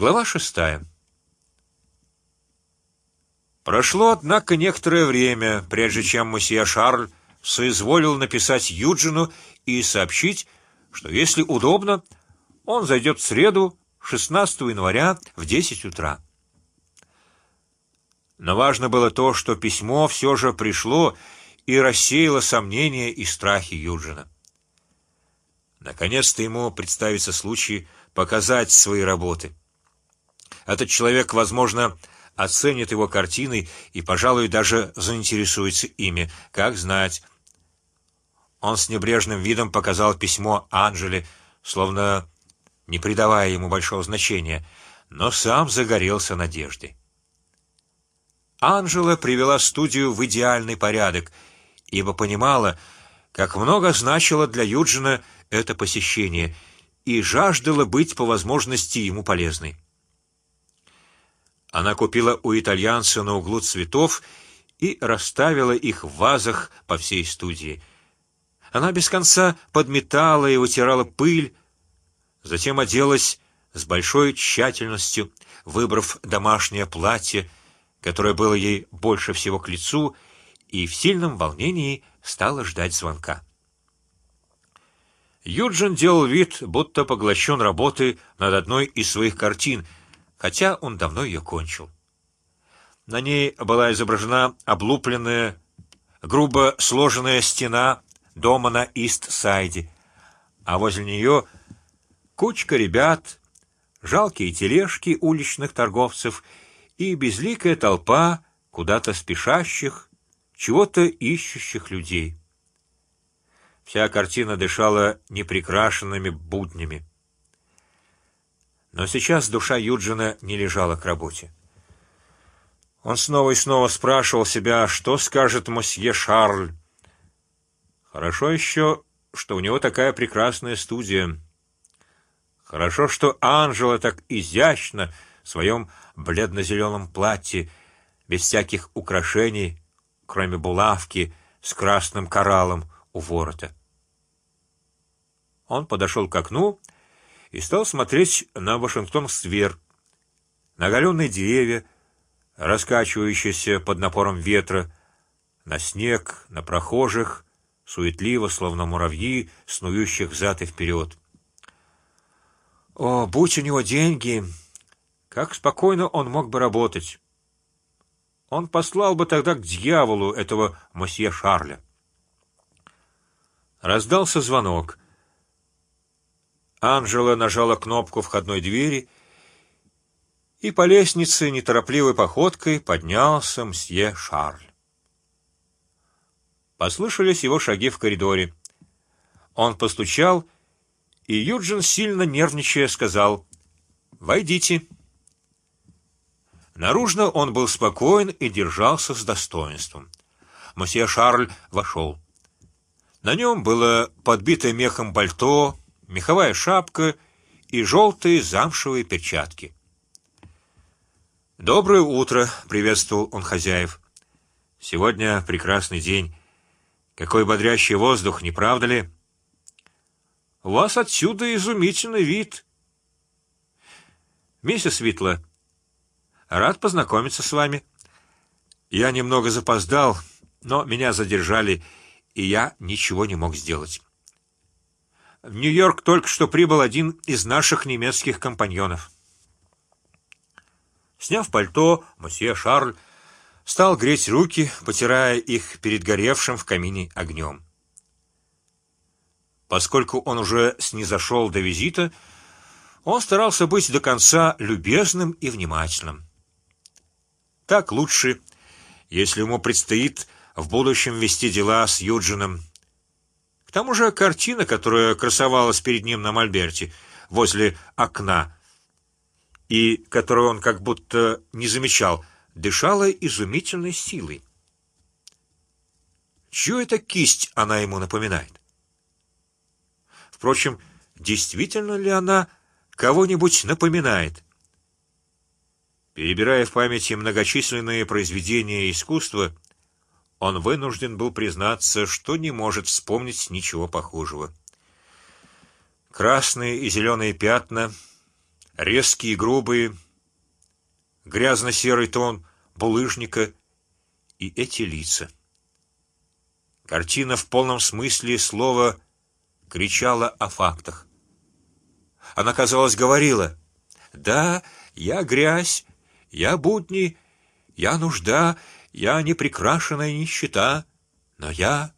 Глава шестая. Прошло, однако, некоторое время, прежде чем месье Шарль соизволил написать Юджину и сообщить, что, если удобно, он зайдет в среду, 16 января в 10 утра. Но важно было то, что письмо все же пришло и рассеяло сомнения и страхи Юджина. Наконец-то ему представится случай показать свои работы. Этот человек, возможно, оценит его картины и, пожалуй, даже заинтересуется ими. Как знать? Он с небрежным видом показал письмо Анжеле, словно не придавая ему большого значения, но сам загорелся надеждой. Анжела привела студию в идеальный порядок, ибо понимала, как много значило для Юджина это посещение, и жаждала быть по возможности ему полезной. Она купила у итальянца на углу цветов и расставила их в вазах по всей студии. Она без конца подметала и вытирала пыль, затем оделась с большой тщательностью, выбрав домашнее платье, которое было ей больше всего к лицу, и в сильном волнении стала ждать звонка. Юджин делал вид, будто поглощен работой над одной из своих картин, хотя он давно ее кончил. На ней была изображена облупленная, грубо сложенная стена дома на Ист-Сайде, а возле нее кучка ребят, жалкие тележки уличных торговцев и безликая толпа куда-то спешащих, чего-то ищущих людей. Вся картина дышала неприкрашенными буднями. Но сейчас душа Юджина не лежала к работе. Он снова и снова спрашивал себя, что скажет мосье Шарль. Хорошо еще, что у него такая прекрасная студия. Хорошо, что Анжела так изящно в своем бледно-зеленом платье, без всяких украшений, кроме булавки с красным кораллом у ворота. Он подошел к окну и стал смотреть на Вашингтон-сквер, на оголенные деревья, раскачивающиеся под напором ветра, на снег, на прохожих, суетливо, словно муравьи, снующих взад и вперед. О, будь у него деньги, как спокойно он мог бы работать. Он послал бы тогда к дьяволу этого месье Шарля. Раздался звонок. Анжела нажала кнопку входной двери, и по лестнице неторопливой походкой поднялся мсье Шарль. Послышались его шаги в коридоре. Он постучал, и Юджин сильно нервничая сказал: "Войдите". Наружно он был спокоен и держался с достоинством. Мсье Шарль вошел. На нем было подбитое мехом пальто, меховая шапка и желтые замшевые перчатки. Доброе утро, приветствовал он хозяев. Сегодня прекрасный день. Какой бодрящий воздух, не правда ли? У вас отсюда изумительный вид. Миссис Витла, рад познакомиться с вами. Я немного запоздал, но меня задержали, и я ничего не мог сделать. В Нью-Йорк только что прибыл один из наших немецких компаньонов. Сняв пальто, месье Шарль стал греть руки, потирая их перед горевшим в камине огнем. Поскольку он уже снизошел до визита, он старался быть до конца любезным и внимательным. Так лучше, если ему предстоит в будущем вести дела с Юджином к тому же картина, которая красовалась перед ним на мольберте возле окна и которую он как будто не замечал, дышала изумительной силой. Чью это кисть она ему напоминает? Впрочем, действительно ли она кого-нибудь напоминает? Перебирая в памяти многочисленные произведения искусства, он вынужден был признаться, что не может вспомнить ничего похожего. Красные и зеленые пятна, резкие, грубые, грязно-серый тон булыжника и эти лица. Картина в полном смысле слова кричала о фактах. Она, казалось, говорила: да, я грязь, я будни, я нужда, я неприкрашенная нищета, но я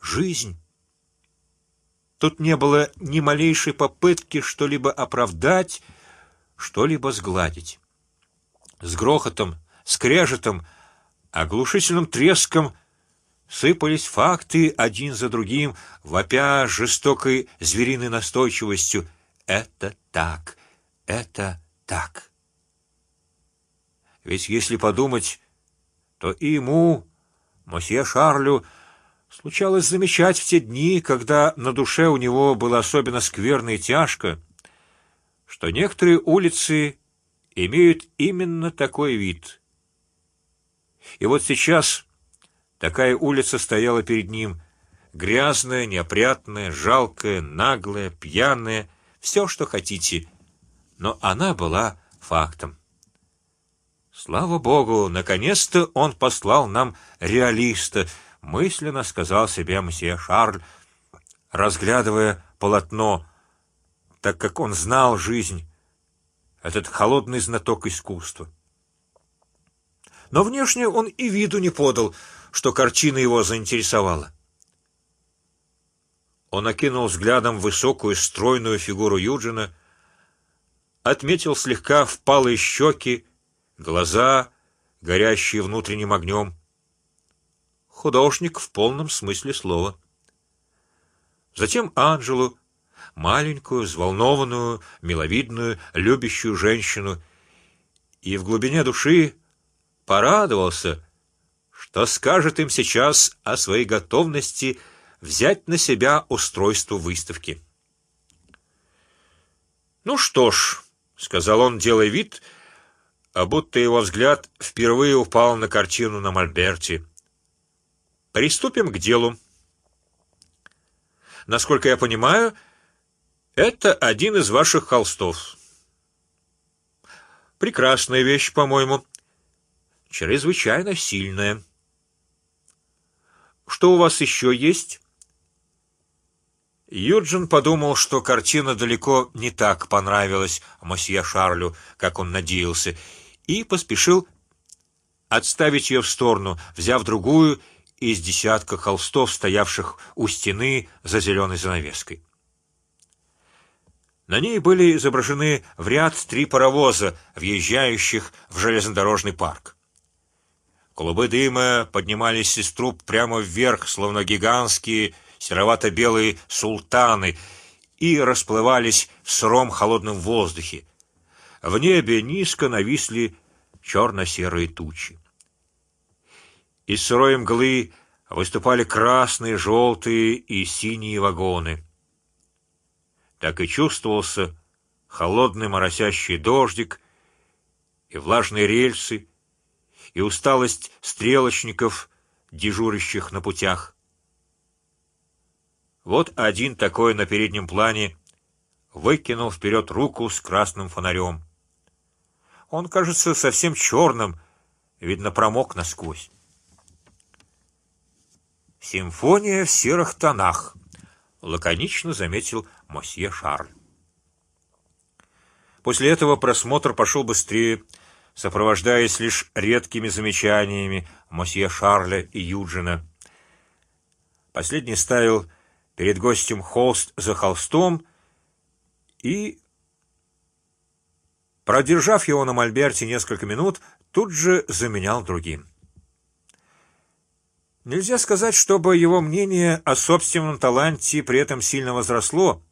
жизнь. Тут не было ни малейшей попытки что-либо оправдать, что-либо сгладить. С грохотом, скрежетом, оглушительным треском сыпались факты один за другим, вопя жестокой звериной настойчивостью. Это так, это так. Ведь если подумать, то и ему, мосье Шарлю, случалось замечать в те дни, когда на душе у него было особенно скверно и тяжко, что некоторые улицы имеют именно такой вид. И вот сейчас такая улица стояла перед ним, грязная, неопрятная, жалкая, наглая, пьяная, все, что хотите, но она была фактом. Слава богу, наконец-то он послал нам реалиста, мысленно сказал себе мсье Шарль, разглядывая полотно, так как он знал жизнь, этот холодный знаток искусства. Но внешне он и виду не подал, что картина его заинтересовала. Он окинул взглядом высокую стройную фигуру Юджина, отметил слегка впалые щеки глаза, горящие внутренним огнем. Художник в полном смысле слова. Затем Анжелу, маленькую, взволнованную, миловидную, любящую женщину, и в глубине души порадовался, что скажет им сейчас о своей готовности взять на себя устройство выставки. Ну что ж, сказал он, делая вид, а будто его взгляд впервые упал на картину на мольберте. Приступим к делу. Насколько я понимаю, это один из ваших холстов. Прекрасная вещь, по-моему, чрезвычайно сильная. Что у вас еще есть? Юджин подумал, что картина далеко не так понравилась мосье Шарлю, как он надеялся, и поспешил отставить ее в сторону, взяв другую из десятка холстов, стоявших у стены за зеленой занавеской. На ней были изображены в ряд три паровоза, въезжающих в железнодорожный парк. Клубы дыма поднимались из труб прямо вверх, словно гигантские серовато-белые султаны, и расплывались в сыром холодном воздухе, в небе низко нависли черно-серые тучи. Из сырой мглы выступали красные, желтые и синие вагоны. Так и чувствовался холодный моросящий дождик и влажные рельсы и усталость стрелочников, дежурящих на путях. Вот один такой на переднем плане выкинул вперед руку с красным фонарем. Он кажется совсем черным, видно промок насквозь. Симфония в серых тонах, лаконично заметил мосье Шарль. После этого просмотр пошел быстрее, сопровождаясь лишь редкими замечаниями мосье Шарля и Юджина. Последний ставил перед гостем холст за холстом и продержав его на мольберте несколько минут, тут же заменял другим. Нельзя сказать, чтобы его мнение о собственном таланте при этом сильно возросло,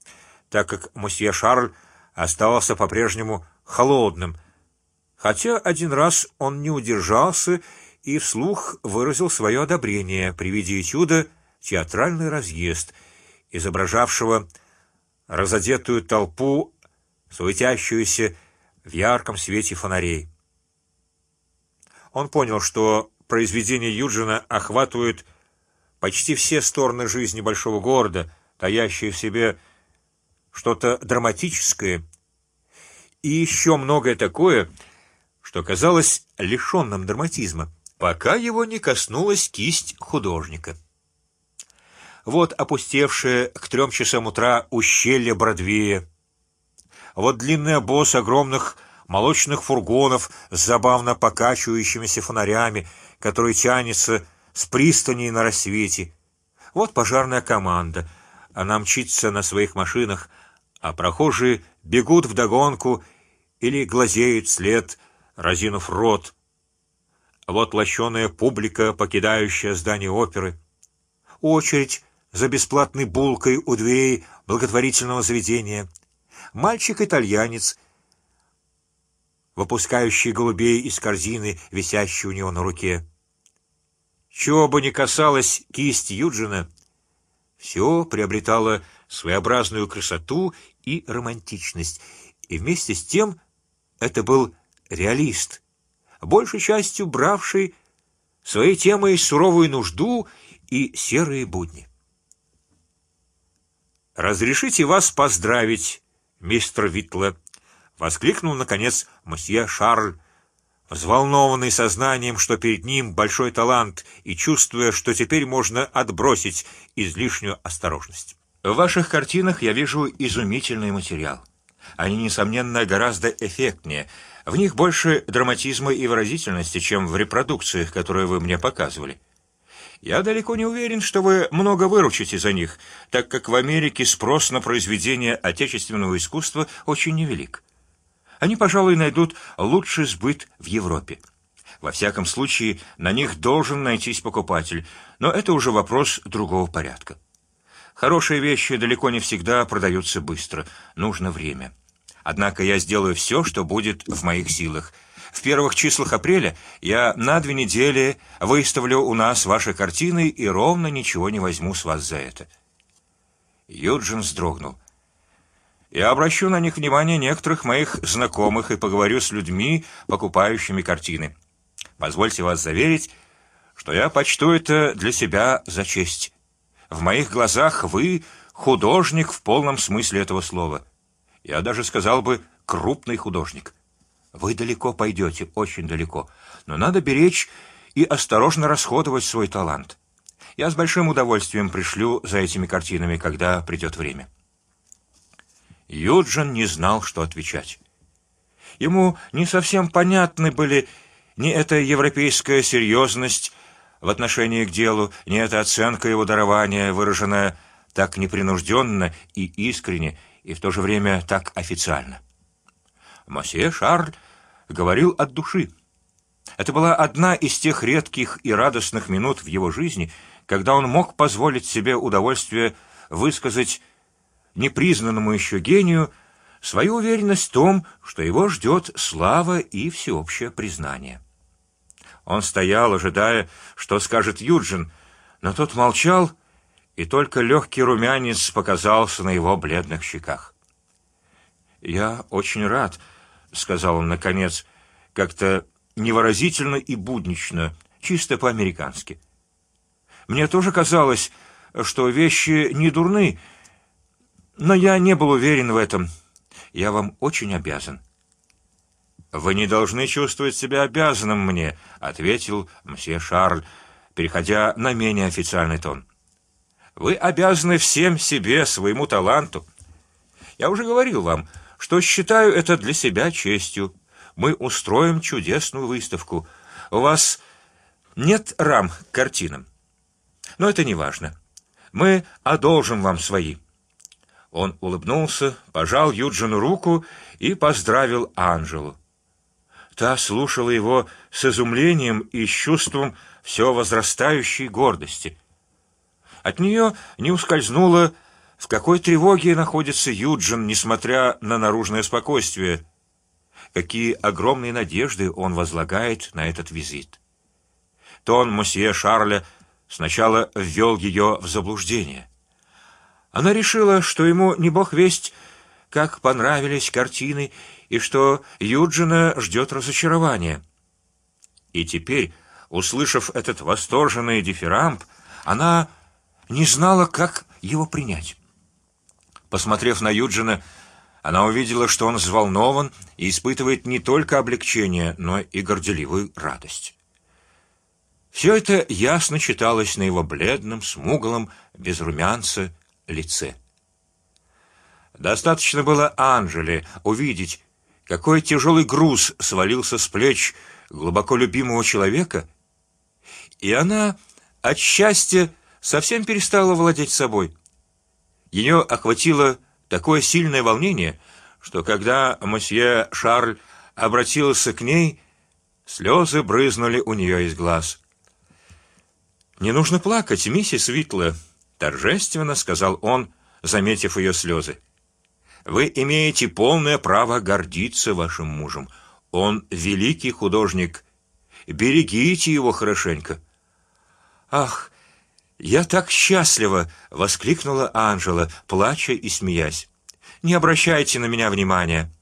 так как мосье Шарль оставался по-прежнему холодным, хотя один раз он не удержался и вслух выразил свое одобрение при виде этюда театральный разъезд, изображавшего разодетую толпу, суетящуюся в ярком свете фонарей. Он понял, что произведения Юджина охватывают почти все стороны жизни большого города, таящие в себе что-то драматическое, и еще многое такое, что казалось лишенным драматизма, пока его не коснулась кисть художника. Вот опустевшее к трем часам утра ущелье Бродвея, вот длинный обоз огромных молочных фургонов с забавно покачивающимися фонарями, который тянется с пристани на рассвете. Вот пожарная команда, она мчится на своих машинах, а прохожие бегут в догонку или глазеют след, разинув рот. Вот лощеная публика, покидающая здание оперы, очередь за бесплатной булкой у дверей благотворительного заведения, мальчик-итальянец, выпускающий голубей из корзины, висящей у него на руке. Чего бы ни касалось кисть Юджина, все приобретало своеобразную красоту и романтичность, и вместе с тем это был реалист, большей частью бравший своей темой суровую нужду и серые будни. Разрешите вас поздравить, мистер Витле, воскликнул наконец мосье Шарль, взволнованный сознанием, что перед ним большой талант, и чувствуя, что теперь можно отбросить излишнюю осторожность. В ваших картинах я вижу изумительный материал. Они несомненно гораздо эффектнее. В них больше драматизма и выразительности, чем в репродукциях, которые вы мне показывали. Я далеко не уверен, что вы много выручите за них, так как в Америке спрос на произведения отечественного искусства очень невелик. Они, пожалуй, найдут лучший сбыт в Европе. Во всяком случае, на них должен найтись покупатель, но это уже вопрос другого порядка. Хорошие вещи далеко не всегда продаются быстро, нужно время. Однако я сделаю все, что будет в моих силах. В первых числах апреля я на две недели выставлю у нас ваши картины и ровно ничего не возьму с вас за это. Юджин вздрогнул. Я обращу на них внимание некоторых моих знакомых и поговорю с людьми, покупающими картины. Позвольте вас заверить, что я почту это для себя за честь. В моих глазах вы художник в полном смысле этого слова. Я даже сказал бы крупный художник. Вы далеко пойдете, очень далеко, но надо беречь и осторожно расходовать свой талант. Я с большим удовольствием пришлю за этими картинами, когда придет время. Юджин не знал, что отвечать. Ему не совсем понятны были ни эта европейская серьезность в отношении к делу, ни эта оценка его дарования, выраженная так непринужденно и искренне, и в то же время так официально. Мосье Шарль говорил от души. Это была одна из тех редких и радостных минут в его жизни, когда он мог позволить себе удовольствие высказать непризнанному еще гению свою уверенность в том, что его ждет слава и всеобщее признание. Он стоял, ожидая, что скажет Юджин, но тот молчал, и только легкий румянец показался на его бледных щеках. Я очень рад, сказал он наконец, как-то невыразительно и буднично, чисто по-американски. Мне тоже казалось, что вещи не дурны, но я не был уверен в этом. Я вам очень обязан. Вы не должны чувствовать себя обязанным мне, ответил мсье Шарль, переходя на менее официальный тон. Вы обязаны всем себе, своему таланту. Я уже говорил вам, что считаю это для себя честью мы устроим чудесную выставку. У вас нет рам к картинам, но это не важно. Мы одолжим вам свои. Он улыбнулся, пожал Юджину руку и поздравил Анжелу. Та слушала его с изумлением и с чувством все возрастающей гордости. От нее не ускользнуло, в какой тревоге находится Юджин, несмотря на наружное спокойствие какие огромные надежды он возлагает на этот визит. Тон мосье Шарля сначала ввел ее в заблуждение. Она решила, что ему не бог весть, как понравились картины и что Юджина ждет разочарование. И теперь, услышав этот восторженный дифирамб, она не знала, как его принять. Посмотрев на Юджина, Она увидела, что он взволнован и испытывает не только облегчение, но и горделивую радость. Все это ясно читалось на его бледном, смуглом, без румянца лице. Достаточно было Анжеле увидеть, какой тяжелый груз свалился с плеч глубоко любимого человека, и она от счастья совсем перестала владеть собой. Ее охватило такое сильное волнение, что когда месье Шарль обратился к ней, слезы брызнули у нее из глаз. Не нужно плакать, миссис Витла, торжественно сказал он, заметив ее слезы. Вы имеете полное право гордиться вашим мужем. Он великий художник. Берегите его хорошенько. Ах, я так счастлива! воскликнула Анжела, плача и смеясь. Не обращайте на меня внимания.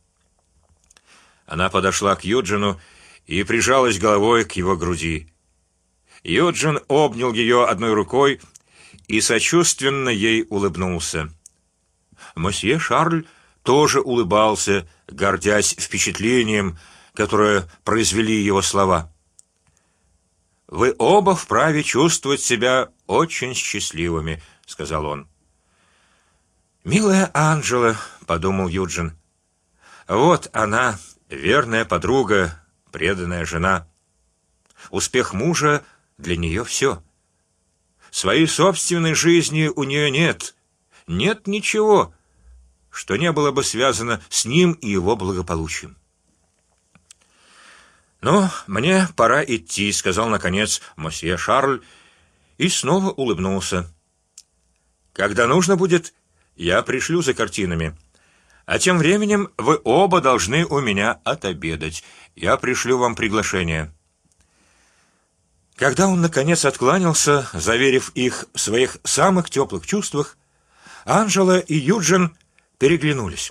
Она подошла к Юджину и прижалась головой к его груди. Юджин обнял ее одной рукой и сочувственно ей улыбнулся. Мосье Шарль тоже улыбался, гордясь впечатлением, которое произвели его слова. Вы оба вправе чувствовать себя очень счастливыми, сказал он. Милая Анжела, подумал Юджин. Вот она, верная подруга, преданная жена. Успех мужа для нее все. Своей собственной жизни у нее нет, нет ничего, что не было бы связано с ним и его благополучием. Но мне пора идти, сказал наконец месье Шарль и снова улыбнулся. Когда нужно будет, я пришлю за картинами. А тем временем вы оба должны у меня отобедать. Я пришлю вам приглашение. Когда он наконец откланялся, заверив их в своих самых теплых чувствах, Анжела и Юджин переглянулись.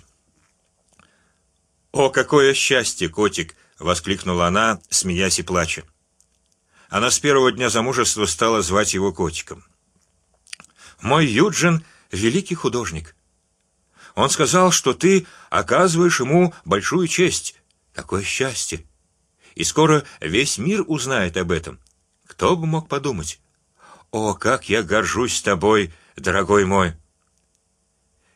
О, какое счастье, котик! Воскликнула она, смеясь и плача. Она с первого дня замужества стала звать его котиком. Мой Юджин великий художник. Он сказал, что ты оказываешь ему большую честь. Какое счастье! И скоро весь мир узнает об этом. Кто бы мог подумать? О, как я горжусь тобой, дорогой мой!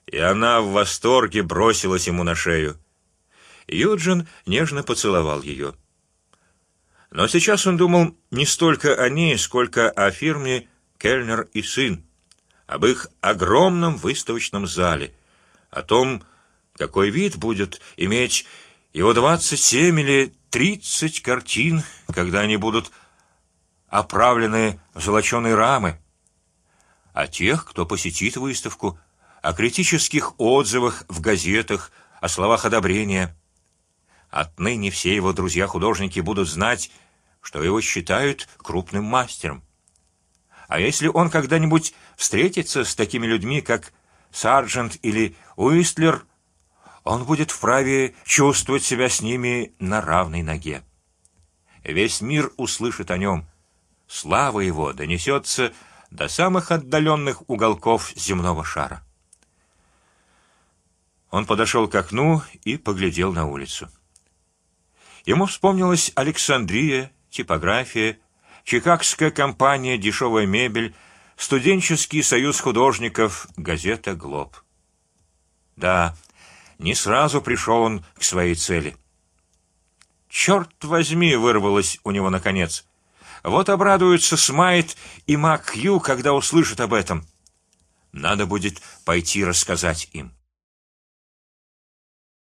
И она в восторге бросилась ему на шею. Юджин нежно поцеловал ее. Но сейчас он думал не столько о ней, сколько о фирме Кельнер и сын, об их огромном выставочном зале, о том, какой вид будет иметь его двадцать семь или тридцать картин, когда они будут оправлены в золоченые рамы, о тех, кто посетит выставку, о критических отзывах в газетах, о словах одобрения. Отныне все его друзья-художники будут знать, что его считают крупным мастером. А если он когда-нибудь встретится с такими людьми, как Сарджент или Уистлер, он будет вправе чувствовать себя с ними на равной ноге. Весь мир услышит о нем, слава его донесется до самых отдаленных уголков земного шара. Он подошел к окну и поглядел на улицу. Ему вспомнилась Александрия, типография, Чикагская компания дешевая мебель, студенческий союз художников, газета Глоб. Да, не сразу пришел он к своей цели. Черт возьми, вырвалось у него наконец. Вот обрадуются Смайт и Макью, когда услышат об этом. Надо будет пойти рассказать им.